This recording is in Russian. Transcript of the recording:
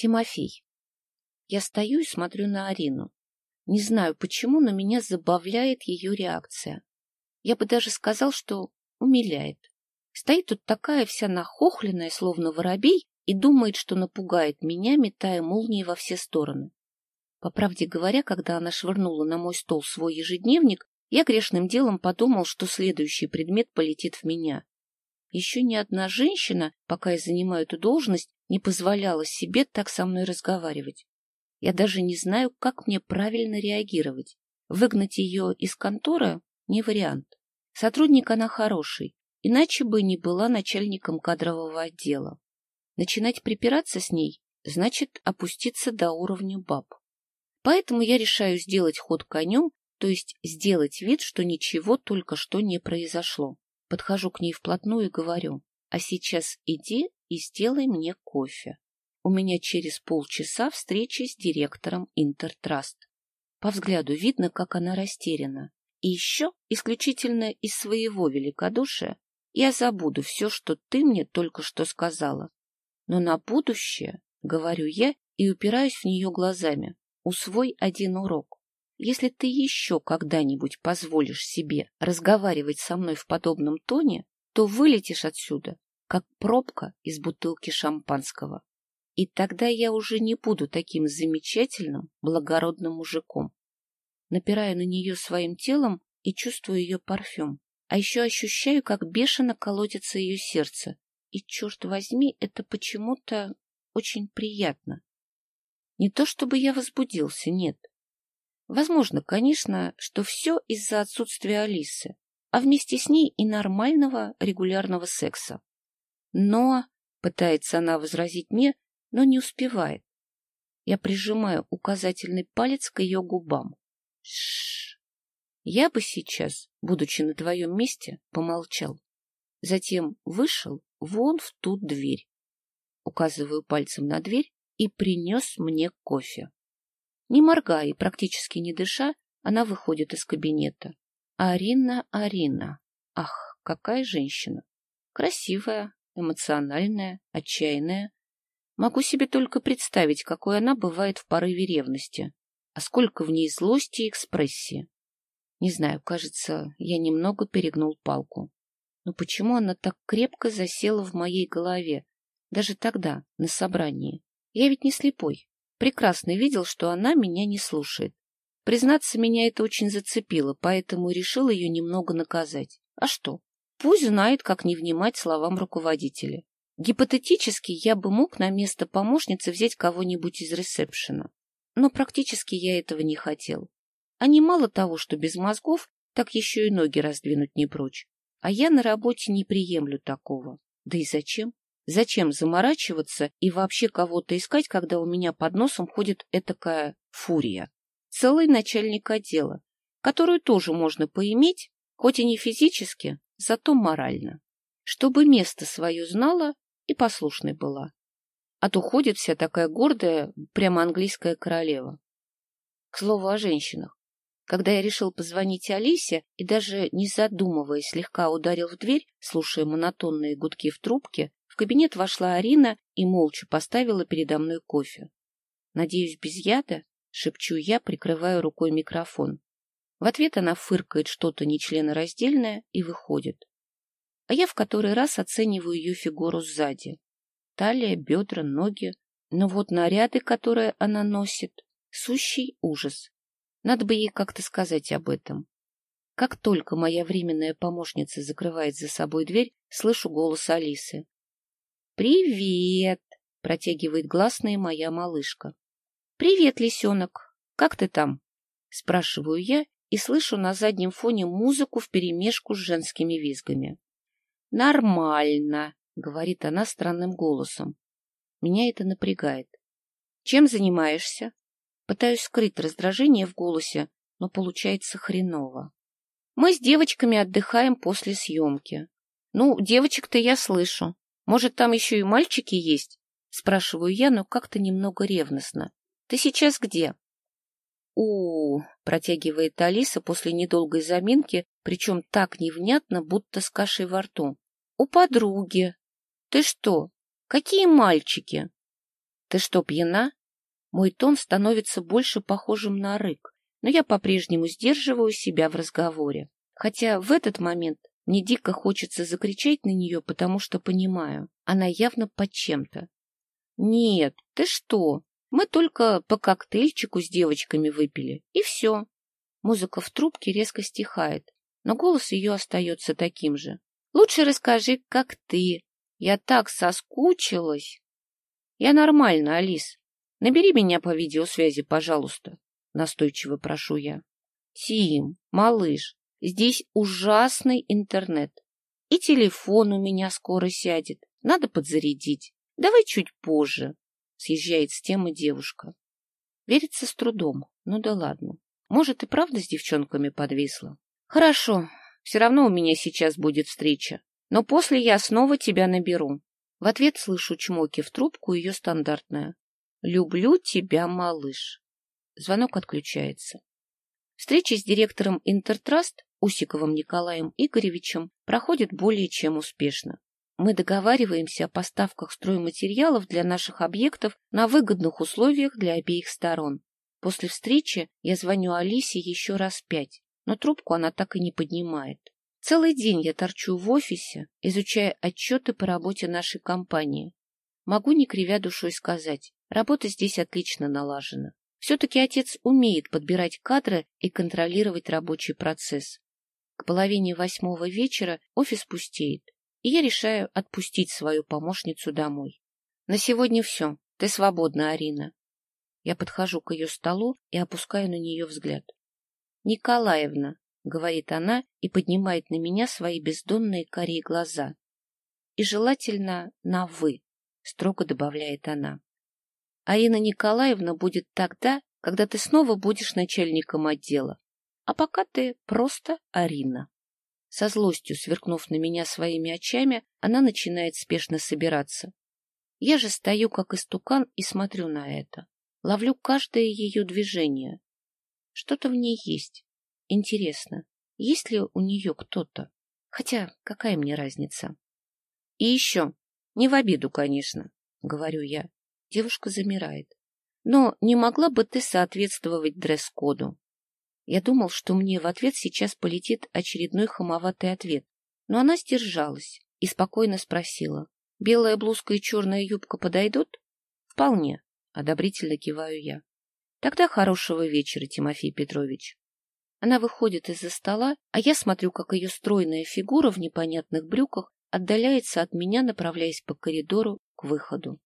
Тимофей. Я стою и смотрю на Арину. Не знаю почему, но меня забавляет ее реакция. Я бы даже сказал, что умиляет. Стоит тут такая вся нахохленная, словно воробей, и думает, что напугает меня, метая молнии во все стороны. По правде говоря, когда она швырнула на мой стол свой ежедневник, я грешным делом подумал, что следующий предмет полетит в меня. Еще ни одна женщина, пока я занимаю эту должность, не позволяла себе так со мной разговаривать. Я даже не знаю, как мне правильно реагировать. Выгнать ее из конторы — не вариант. Сотрудник она хороший, иначе бы не была начальником кадрового отдела. Начинать припираться с ней значит опуститься до уровня баб. Поэтому я решаю сделать ход конем, то есть сделать вид, что ничего только что не произошло. Подхожу к ней вплотную и говорю, а сейчас иди и сделай мне кофе. У меня через полчаса встреча с директором Интертраст. По взгляду видно, как она растеряна. И еще, исключительно из своего великодушия, я забуду все, что ты мне только что сказала. Но на будущее, говорю я и упираюсь в нее глазами, усвой один урок. Если ты еще когда-нибудь позволишь себе разговаривать со мной в подобном тоне, то вылетишь отсюда, как пробка из бутылки шампанского. И тогда я уже не буду таким замечательным, благородным мужиком. Напираю на нее своим телом и чувствую ее парфюм. А еще ощущаю, как бешено колотится ее сердце. И, черт возьми, это почему-то очень приятно. Не то чтобы я возбудился, нет. Возможно, конечно, что все из-за отсутствия Алисы, а вместе с ней и нормального регулярного секса. Но, пытается она возразить мне, но не успевает. Я прижимаю указательный палец к ее губам. Шш. Я бы сейчас, будучи на твоем месте, помолчал. Затем вышел вон в ту дверь. Указываю пальцем на дверь и принес мне кофе. Не моргая и практически не дыша, она выходит из кабинета. Арина, Арина. Ах, какая женщина! Красивая, эмоциональная, отчаянная. Могу себе только представить, какой она бывает в порыве ревности. А сколько в ней злости и экспрессии. Не знаю, кажется, я немного перегнул палку. Но почему она так крепко засела в моей голове? Даже тогда, на собрании. Я ведь не слепой. Прекрасно видел, что она меня не слушает. Признаться, меня это очень зацепило, поэтому решил ее немного наказать. А что? Пусть знает, как не внимать словам руководителя. Гипотетически я бы мог на место помощницы взять кого-нибудь из ресепшена. Но практически я этого не хотел. Они мало того, что без мозгов, так еще и ноги раздвинуть не прочь. А я на работе не приемлю такого. Да и зачем? Зачем заморачиваться и вообще кого-то искать, когда у меня под носом ходит этакая фурия? Целый начальник отдела, которую тоже можно поиметь, хоть и не физически, зато морально, чтобы место свое знала и послушной была. А то ходит вся такая гордая, прямо английская королева. К слову о женщинах. Когда я решил позвонить Алисе и даже не задумываясь слегка ударил в дверь, слушая монотонные гудки в трубке, кабинет вошла Арина и молча поставила передо мной кофе. Надеюсь, без яда? Шепчу я, прикрываю рукой микрофон. В ответ она фыркает что-то нечленораздельное и выходит. А я в который раз оцениваю ее фигуру сзади. Талия, бедра, ноги. Но вот наряды, которые она носит, сущий ужас. Надо бы ей как-то сказать об этом. Как только моя временная помощница закрывает за собой дверь, слышу голос Алисы. «Привет!» — протягивает гласная моя малышка. «Привет, лисенок! Как ты там?» — спрашиваю я и слышу на заднем фоне музыку вперемешку с женскими визгами. «Нормально», — говорит она странным голосом. Меня это напрягает. «Чем занимаешься?» Пытаюсь скрыть раздражение в голосе, но получается хреново. Мы с девочками отдыхаем после съемки. Ну, девочек-то я слышу. Может, там еще и мальчики есть? Спрашиваю я, но как-то немного ревностно. Ты сейчас где? у, протягивает Алиса после недолгой заминки, причем так невнятно, будто с кашей во рту. У подруги. Ты что? Какие мальчики? Ты что, пьяна? Мой тон становится больше похожим на рык, но я по-прежнему сдерживаю себя в разговоре. Хотя в этот момент мне дико хочется закричать на нее, потому что понимаю, она явно под чем-то. Нет, ты что? Мы только по коктейльчику с девочками выпили, и все. Музыка в трубке резко стихает, но голос ее остается таким же. Лучше расскажи, как ты. Я так соскучилась. Я нормально, Алис. Набери меня по видеосвязи, пожалуйста. Настойчиво прошу я. Тим, малыш, здесь ужасный интернет. И телефон у меня скоро сядет. Надо подзарядить. Давай чуть позже. Съезжает с темы девушка. Верится с трудом. Ну да ладно. Может, и правда с девчонками подвисла? Хорошо. Все равно у меня сейчас будет встреча. Но после я снова тебя наберу. В ответ слышу чмоки в трубку ее стандартная. «Люблю тебя, малыш». Звонок отключается. Встреча с директором Интертраст Усиковым Николаем Игоревичем проходит более чем успешно. Мы договариваемся о поставках стройматериалов для наших объектов на выгодных условиях для обеих сторон. После встречи я звоню Алисе еще раз пять, но трубку она так и не поднимает. Целый день я торчу в офисе, изучая отчеты по работе нашей компании. Могу, не кривя душой, сказать, работа здесь отлично налажена. Все-таки отец умеет подбирать кадры и контролировать рабочий процесс. К половине восьмого вечера офис пустеет, и я решаю отпустить свою помощницу домой. На сегодня все. Ты свободна, Арина. Я подхожу к ее столу и опускаю на нее взгляд. Николаевна, — говорит она и поднимает на меня свои бездонные карие глаза. И желательно на «вы», — строго добавляет она. Арина Николаевна будет тогда, когда ты снова будешь начальником отдела. А пока ты просто Арина. Со злостью сверкнув на меня своими очами, она начинает спешно собираться. Я же стою, как истукан, и смотрю на это. Ловлю каждое ее движение. Что-то в ней есть. Интересно, есть ли у нее кто-то? Хотя, какая мне разница? И еще, не в обиду, конечно, говорю я. Девушка замирает. Но не могла бы ты соответствовать дресс-коду? Я думал, что мне в ответ сейчас полетит очередной хамоватый ответ, но она сдержалась и спокойно спросила. Белая блузка и черная юбка подойдут? Вполне, одобрительно киваю я. Тогда хорошего вечера, Тимофей Петрович. Она выходит из-за стола, а я смотрю, как ее стройная фигура в непонятных брюках отдаляется от меня, направляясь по коридору к выходу.